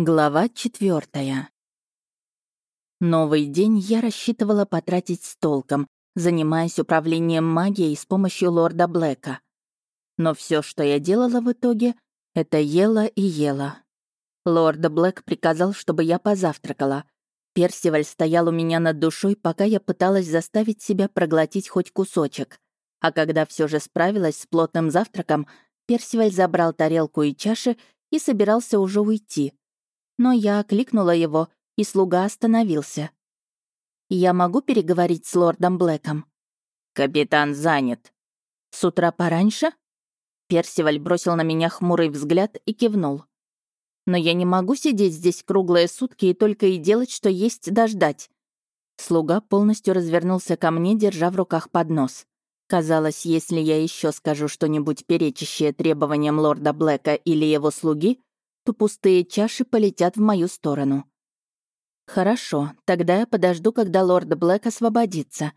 Глава четвертая. Новый день я рассчитывала потратить с толком, занимаясь управлением магией с помощью лорда Блэка. Но все, что я делала в итоге, это ела и ела. Лорд Блэк приказал, чтобы я позавтракала. Персиваль стоял у меня над душой, пока я пыталась заставить себя проглотить хоть кусочек. А когда все же справилась с плотным завтраком, Персиваль забрал тарелку и чаши и собирался уже уйти — но я окликнула его, и слуга остановился. «Я могу переговорить с лордом Блэком?» «Капитан занят». «С утра пораньше?» Персиваль бросил на меня хмурый взгляд и кивнул. «Но я не могу сидеть здесь круглые сутки и только и делать, что есть дождать». Слуга полностью развернулся ко мне, держа в руках поднос. Казалось, если я еще скажу что-нибудь перечащее требованиям лорда Блэка или его слуги, то пустые чаши полетят в мою сторону. Хорошо, тогда я подожду, когда лорд Блэк освободится.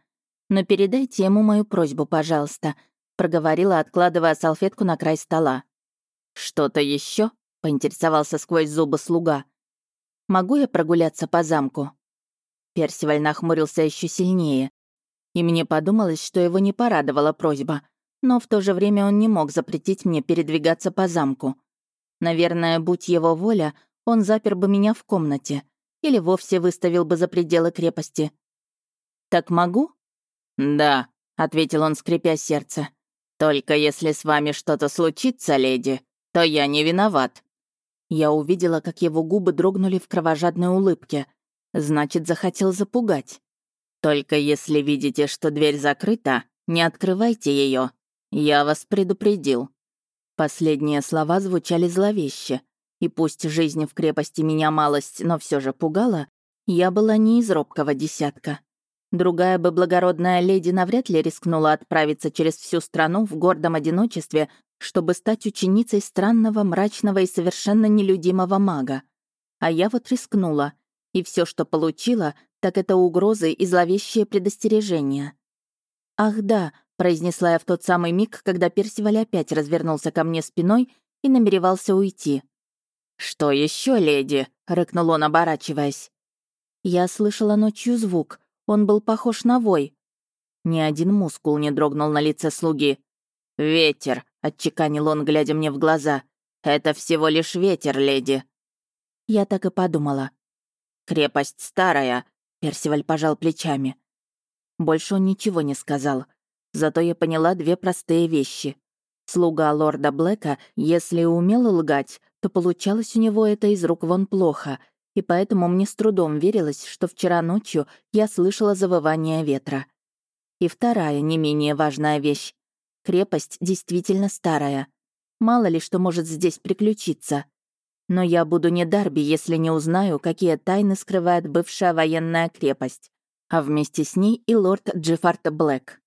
Но передайте ему мою просьбу, пожалуйста, проговорила, откладывая салфетку на край стола. Что-то еще? поинтересовался сквозь зубы слуга. Могу я прогуляться по замку? Персиваль нахмурился еще сильнее. И мне подумалось, что его не порадовала просьба, но в то же время он не мог запретить мне передвигаться по замку. Наверное, будь его воля, он запер бы меня в комнате или вовсе выставил бы за пределы крепости. «Так могу?» «Да», — ответил он, скрипя сердце. «Только если с вами что-то случится, леди, то я не виноват». Я увидела, как его губы дрогнули в кровожадной улыбке. Значит, захотел запугать. «Только если видите, что дверь закрыта, не открывайте ее. Я вас предупредил». Последние слова звучали зловеще, и пусть жизнь в крепости меня малость, но все же пугала, я была не из робкого десятка. Другая бы благородная леди навряд ли рискнула отправиться через всю страну в гордом одиночестве, чтобы стать ученицей странного, мрачного и совершенно нелюдимого мага. А я вот рискнула, и все, что получила, так это угрозы и зловещие предостережения. Ах да, произнесла я в тот самый миг, когда Персиваль опять развернулся ко мне спиной и намеревался уйти. «Что еще, леди?» — рыкнул он, оборачиваясь. Я слышала ночью звук. Он был похож на вой. Ни один мускул не дрогнул на лице слуги. «Ветер», — отчеканил он, глядя мне в глаза. «Это всего лишь ветер, леди». Я так и подумала. «Крепость старая», — Персиваль пожал плечами. Больше он ничего не сказал. Зато я поняла две простые вещи. Слуга лорда Блэка, если умел лгать, то получалось у него это из рук вон плохо, и поэтому мне с трудом верилось, что вчера ночью я слышала завывание ветра. И вторая, не менее важная вещь. Крепость действительно старая. Мало ли что может здесь приключиться. Но я буду не Дарби, если не узнаю, какие тайны скрывает бывшая военная крепость, а вместе с ней и лорд Джеффард Блэк.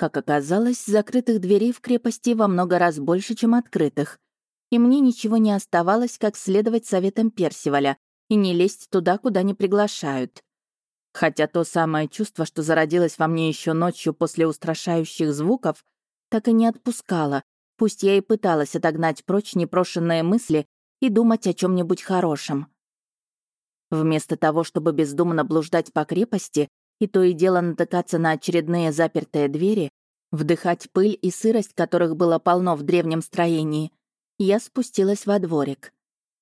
Как оказалось, закрытых дверей в крепости во много раз больше, чем открытых. И мне ничего не оставалось, как следовать советам Персиваля и не лезть туда, куда не приглашают. Хотя то самое чувство, что зародилось во мне еще ночью после устрашающих звуков, так и не отпускало, пусть я и пыталась отогнать прочь непрошенные мысли и думать о чем нибудь хорошем. Вместо того, чтобы бездумно блуждать по крепости, и то и дело натыкаться на очередные запертые двери, вдыхать пыль и сырость, которых было полно в древнем строении, я спустилась во дворик.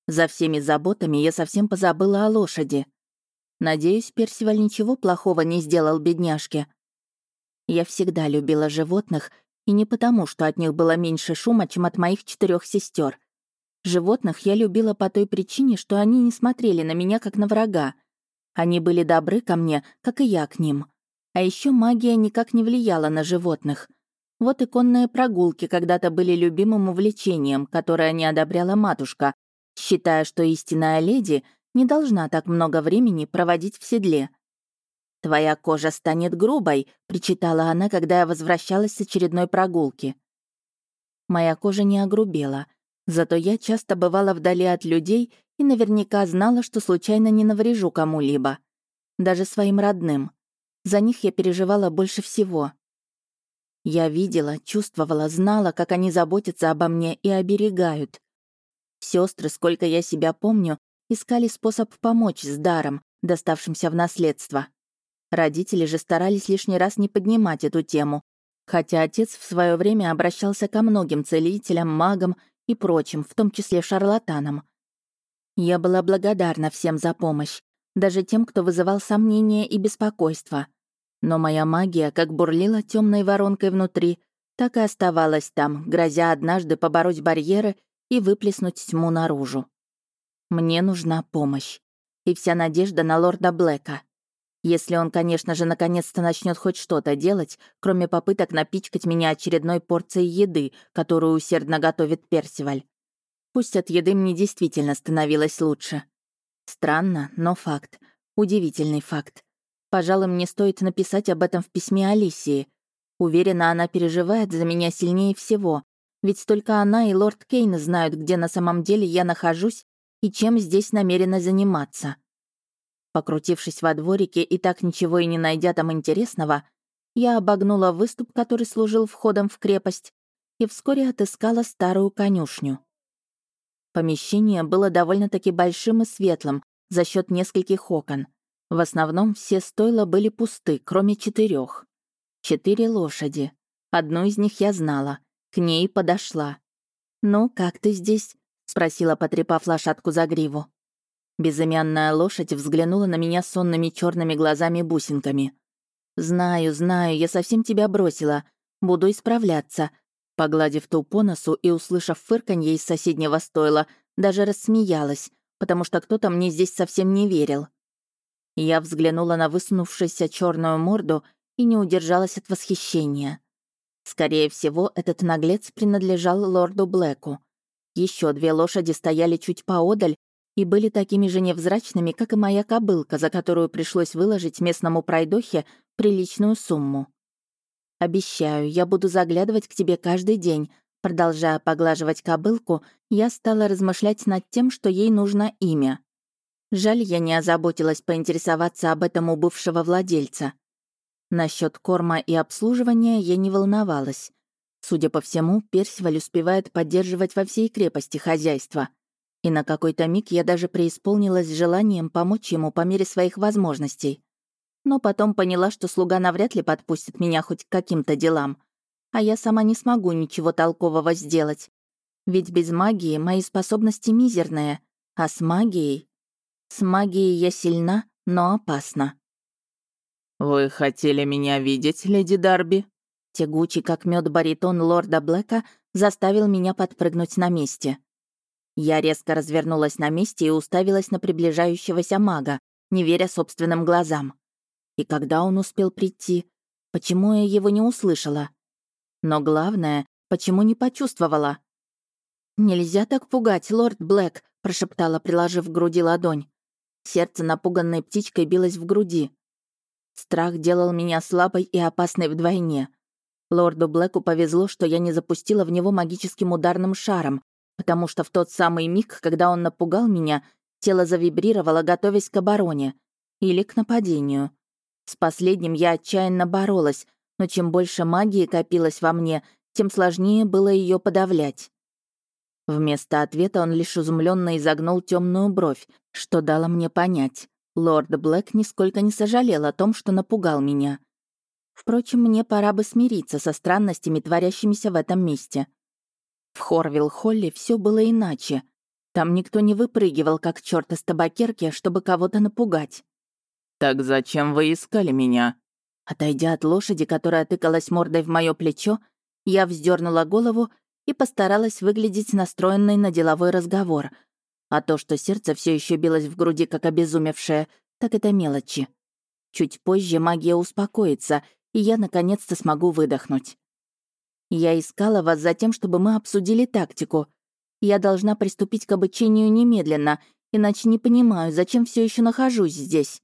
За всеми заботами я совсем позабыла о лошади. Надеюсь, Персиваль ничего плохого не сделал бедняжке. Я всегда любила животных, и не потому, что от них было меньше шума, чем от моих четырех сестер. Животных я любила по той причине, что они не смотрели на меня как на врага, они были добры ко мне, как и я к ним. А еще магия никак не влияла на животных. Вот и конные прогулки когда-то были любимым увлечением, которое не одобряла матушка, считая, что истинная леди не должна так много времени проводить в седле. «Твоя кожа станет грубой», — причитала она, когда я возвращалась с очередной прогулки. Моя кожа не огрубела, зато я часто бывала вдали от людей и наверняка знала, что случайно не наврежу кому-либо. Даже своим родным. За них я переживала больше всего. Я видела, чувствовала, знала, как они заботятся обо мне и оберегают. Сестры, сколько я себя помню, искали способ помочь с даром, доставшимся в наследство. Родители же старались лишний раз не поднимать эту тему, хотя отец в свое время обращался ко многим целителям, магам и прочим, в том числе шарлатанам. Я была благодарна всем за помощь, даже тем, кто вызывал сомнения и беспокойство. Но моя магия как бурлила темной воронкой внутри, так и оставалась там, грозя однажды побороть барьеры и выплеснуть тьму наружу. Мне нужна помощь. И вся надежда на лорда Блэка. Если он, конечно же, наконец-то начнет хоть что-то делать, кроме попыток напичкать меня очередной порцией еды, которую усердно готовит Персиваль. Пусть от еды мне действительно становилось лучше. Странно, но факт. Удивительный факт. Пожалуй, мне стоит написать об этом в письме Алисии. Уверена, она переживает за меня сильнее всего. Ведь только она и лорд Кейн знают, где на самом деле я нахожусь и чем здесь намерена заниматься. Покрутившись во дворике и так ничего и не найдя там интересного, я обогнула выступ, который служил входом в крепость, и вскоре отыскала старую конюшню. Помещение было довольно-таки большим и светлым за счет нескольких окон. В основном все стойла были пусты, кроме четырех. Четыре лошади. Одну из них я знала. К ней подошла. «Ну, как ты здесь?» — спросила, потрепав лошадку за гриву. Безымянная лошадь взглянула на меня сонными черными глазами-бусинками. «Знаю, знаю, я совсем тебя бросила. Буду исправляться». Погладив ту по носу и услышав фырканье из соседнего стойла, даже рассмеялась, потому что кто-то мне здесь совсем не верил. Я взглянула на высунувшуюся черную морду и не удержалась от восхищения. Скорее всего, этот наглец принадлежал лорду Блэку. Еще две лошади стояли чуть поодаль и были такими же невзрачными, как и моя кобылка, за которую пришлось выложить местному пройдохе приличную сумму. «Обещаю, я буду заглядывать к тебе каждый день», Продолжая поглаживать кобылку, я стала размышлять над тем, что ей нужно имя. Жаль, я не озаботилась поинтересоваться об этом у бывшего владельца. Насчет корма и обслуживания я не волновалась. Судя по всему, Персиваль успевает поддерживать во всей крепости хозяйство. И на какой-то миг я даже преисполнилась желанием помочь ему по мере своих возможностей. Но потом поняла, что слуга навряд ли подпустит меня хоть к каким-то делам. А я сама не смогу ничего толкового сделать. Ведь без магии мои способности мизерные, а с магией... С магией я сильна, но опасна. «Вы хотели меня видеть, леди Дарби?» Тягучий, как мед баритон лорда Блэка, заставил меня подпрыгнуть на месте. Я резко развернулась на месте и уставилась на приближающегося мага, не веря собственным глазам. И когда он успел прийти? Почему я его не услышала? Но главное, почему не почувствовала? «Нельзя так пугать, лорд Блэк», — прошептала, приложив к груди ладонь. Сердце напуганной птичкой билось в груди. Страх делал меня слабой и опасной вдвойне. Лорду Блэку повезло, что я не запустила в него магическим ударным шаром, потому что в тот самый миг, когда он напугал меня, тело завибрировало, готовясь к обороне или к нападению. С последним я отчаянно боролась, но чем больше магии копилось во мне, тем сложнее было ее подавлять. Вместо ответа он лишь изумленно изогнул темную бровь, что дало мне понять. Лорд Блэк нисколько не сожалел о том, что напугал меня. Впрочем, мне пора бы смириться со странностями, творящимися в этом месте. В Хорвилл-Холле все было иначе. Там никто не выпрыгивал, как черт из табакерки, чтобы кого-то напугать. «Так зачем вы искали меня?» Отойдя от лошади, которая тыкалась мордой в мое плечо, я вздернула голову и постаралась выглядеть настроенной на деловой разговор. А то, что сердце все еще билось в груди, как обезумевшее, так это мелочи. Чуть позже магия успокоится, и я наконец-то смогу выдохнуть. Я искала вас за тем, чтобы мы обсудили тактику. Я должна приступить к обучению немедленно, иначе не понимаю, зачем все еще нахожусь здесь.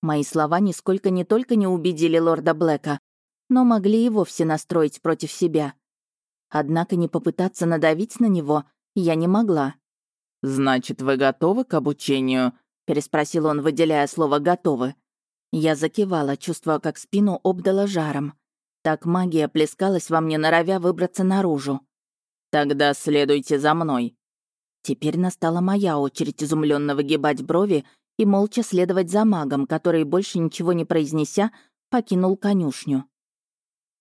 Мои слова нисколько не только не убедили лорда Блэка, но могли и вовсе настроить против себя. Однако не попытаться надавить на него я не могла. «Значит, вы готовы к обучению?» — переспросил он, выделяя слово «готовы». Я закивала, чувствуя, как спину обдала жаром. Так магия плескалась во мне, норовя выбраться наружу. «Тогда следуйте за мной». Теперь настала моя очередь изумленно выгибать брови и молча следовать за магом, который, больше ничего не произнеся, покинул конюшню.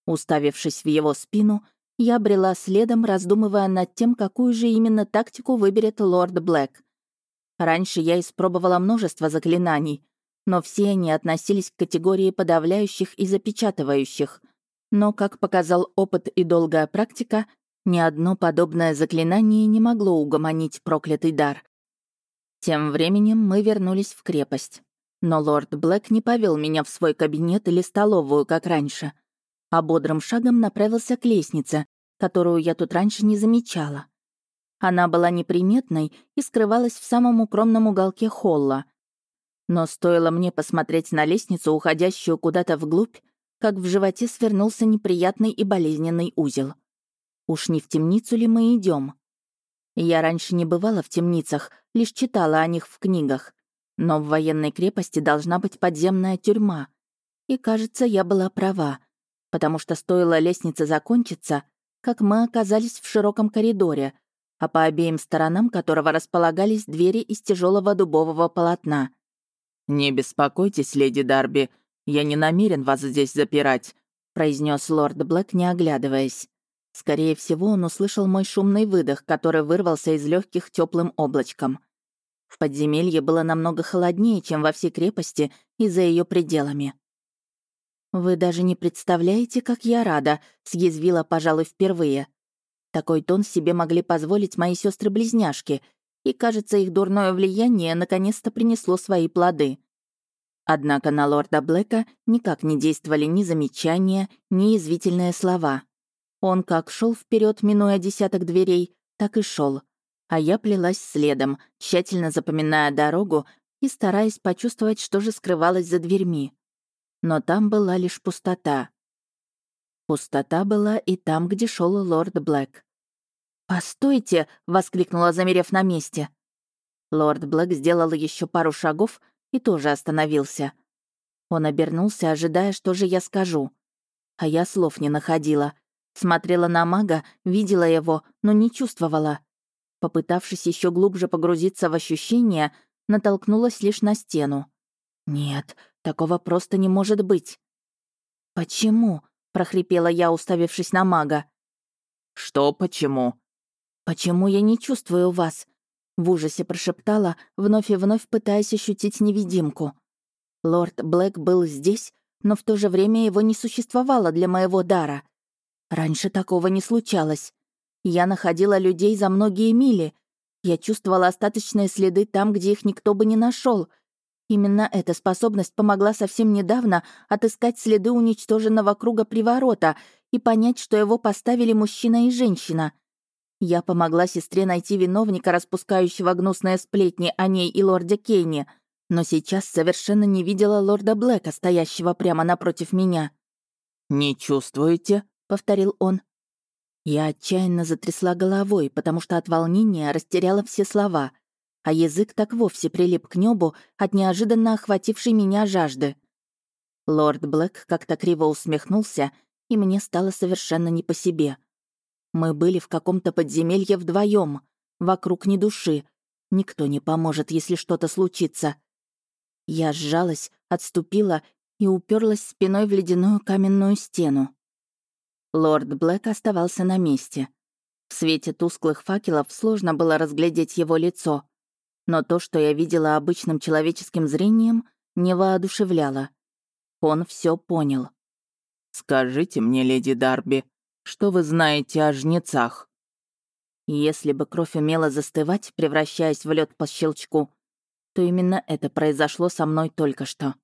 Уставившись в его спину, я брела следом, раздумывая над тем, какую же именно тактику выберет лорд Блэк. Раньше я испробовала множество заклинаний, но все они относились к категории подавляющих и запечатывающих. Но, как показал опыт и долгая практика, ни одно подобное заклинание не могло угомонить проклятый дар. Тем временем мы вернулись в крепость. Но лорд Блэк не повел меня в свой кабинет или столовую, как раньше — а бодрым шагом направился к лестнице, которую я тут раньше не замечала. Она была неприметной и скрывалась в самом укромном уголке холла. Но стоило мне посмотреть на лестницу, уходящую куда-то вглубь, как в животе свернулся неприятный и болезненный узел. Уж не в темницу ли мы идем? Я раньше не бывала в темницах, лишь читала о них в книгах. Но в военной крепости должна быть подземная тюрьма. И, кажется, я была права потому что стоило лестнице закончиться, как мы оказались в широком коридоре, а по обеим сторонам которого располагались двери из тяжелого дубового полотна. «Не беспокойтесь, леди Дарби, я не намерен вас здесь запирать», произнес лорд Блэк, не оглядываясь. Скорее всего, он услышал мой шумный выдох, который вырвался из легких теплым облачком. В подземелье было намного холоднее, чем во всей крепости и за ее пределами. «Вы даже не представляете, как я рада», — съязвила, пожалуй, впервые. Такой тон себе могли позволить мои сестры близняшки и, кажется, их дурное влияние наконец-то принесло свои плоды. Однако на лорда Блэка никак не действовали ни замечания, ни язвительные слова. Он как шел вперед, минуя десяток дверей, так и шел, а я плелась следом, тщательно запоминая дорогу и стараясь почувствовать, что же скрывалось за дверьми но там была лишь пустота. Пустота была и там, где шел лорд Блэк. «Постойте!» — воскликнула, замерев на месте. Лорд Блэк сделал еще пару шагов и тоже остановился. Он обернулся, ожидая, что же я скажу. А я слов не находила. Смотрела на мага, видела его, но не чувствовала. Попытавшись еще глубже погрузиться в ощущения, натолкнулась лишь на стену. Нет, Такого просто не может быть. «Почему?» — прохрипела я, уставившись на мага. «Что почему?» «Почему я не чувствую вас?» — в ужасе прошептала, вновь и вновь пытаясь ощутить невидимку. Лорд Блэк был здесь, но в то же время его не существовало для моего дара. Раньше такого не случалось. Я находила людей за многие мили. Я чувствовала остаточные следы там, где их никто бы не нашел, Именно эта способность помогла совсем недавно отыскать следы уничтоженного круга приворота и понять, что его поставили мужчина и женщина. Я помогла сестре найти виновника, распускающего гнусные сплетни о ней и лорде Кейне, но сейчас совершенно не видела лорда Блэка, стоящего прямо напротив меня. «Не чувствуете?» — повторил он. Я отчаянно затрясла головой, потому что от волнения растеряла все слова — а язык так вовсе прилип к небу от неожиданно охватившей меня жажды. Лорд Блэк как-то криво усмехнулся, и мне стало совершенно не по себе. Мы были в каком-то подземелье вдвоем, вокруг ни души. Никто не поможет, если что-то случится. Я сжалась, отступила и уперлась спиной в ледяную каменную стену. Лорд Блэк оставался на месте. В свете тусклых факелов сложно было разглядеть его лицо но то, что я видела обычным человеческим зрением, не воодушевляло. Он все понял. «Скажите мне, леди Дарби, что вы знаете о жнецах?» Если бы кровь умела застывать, превращаясь в лед по щелчку, то именно это произошло со мной только что.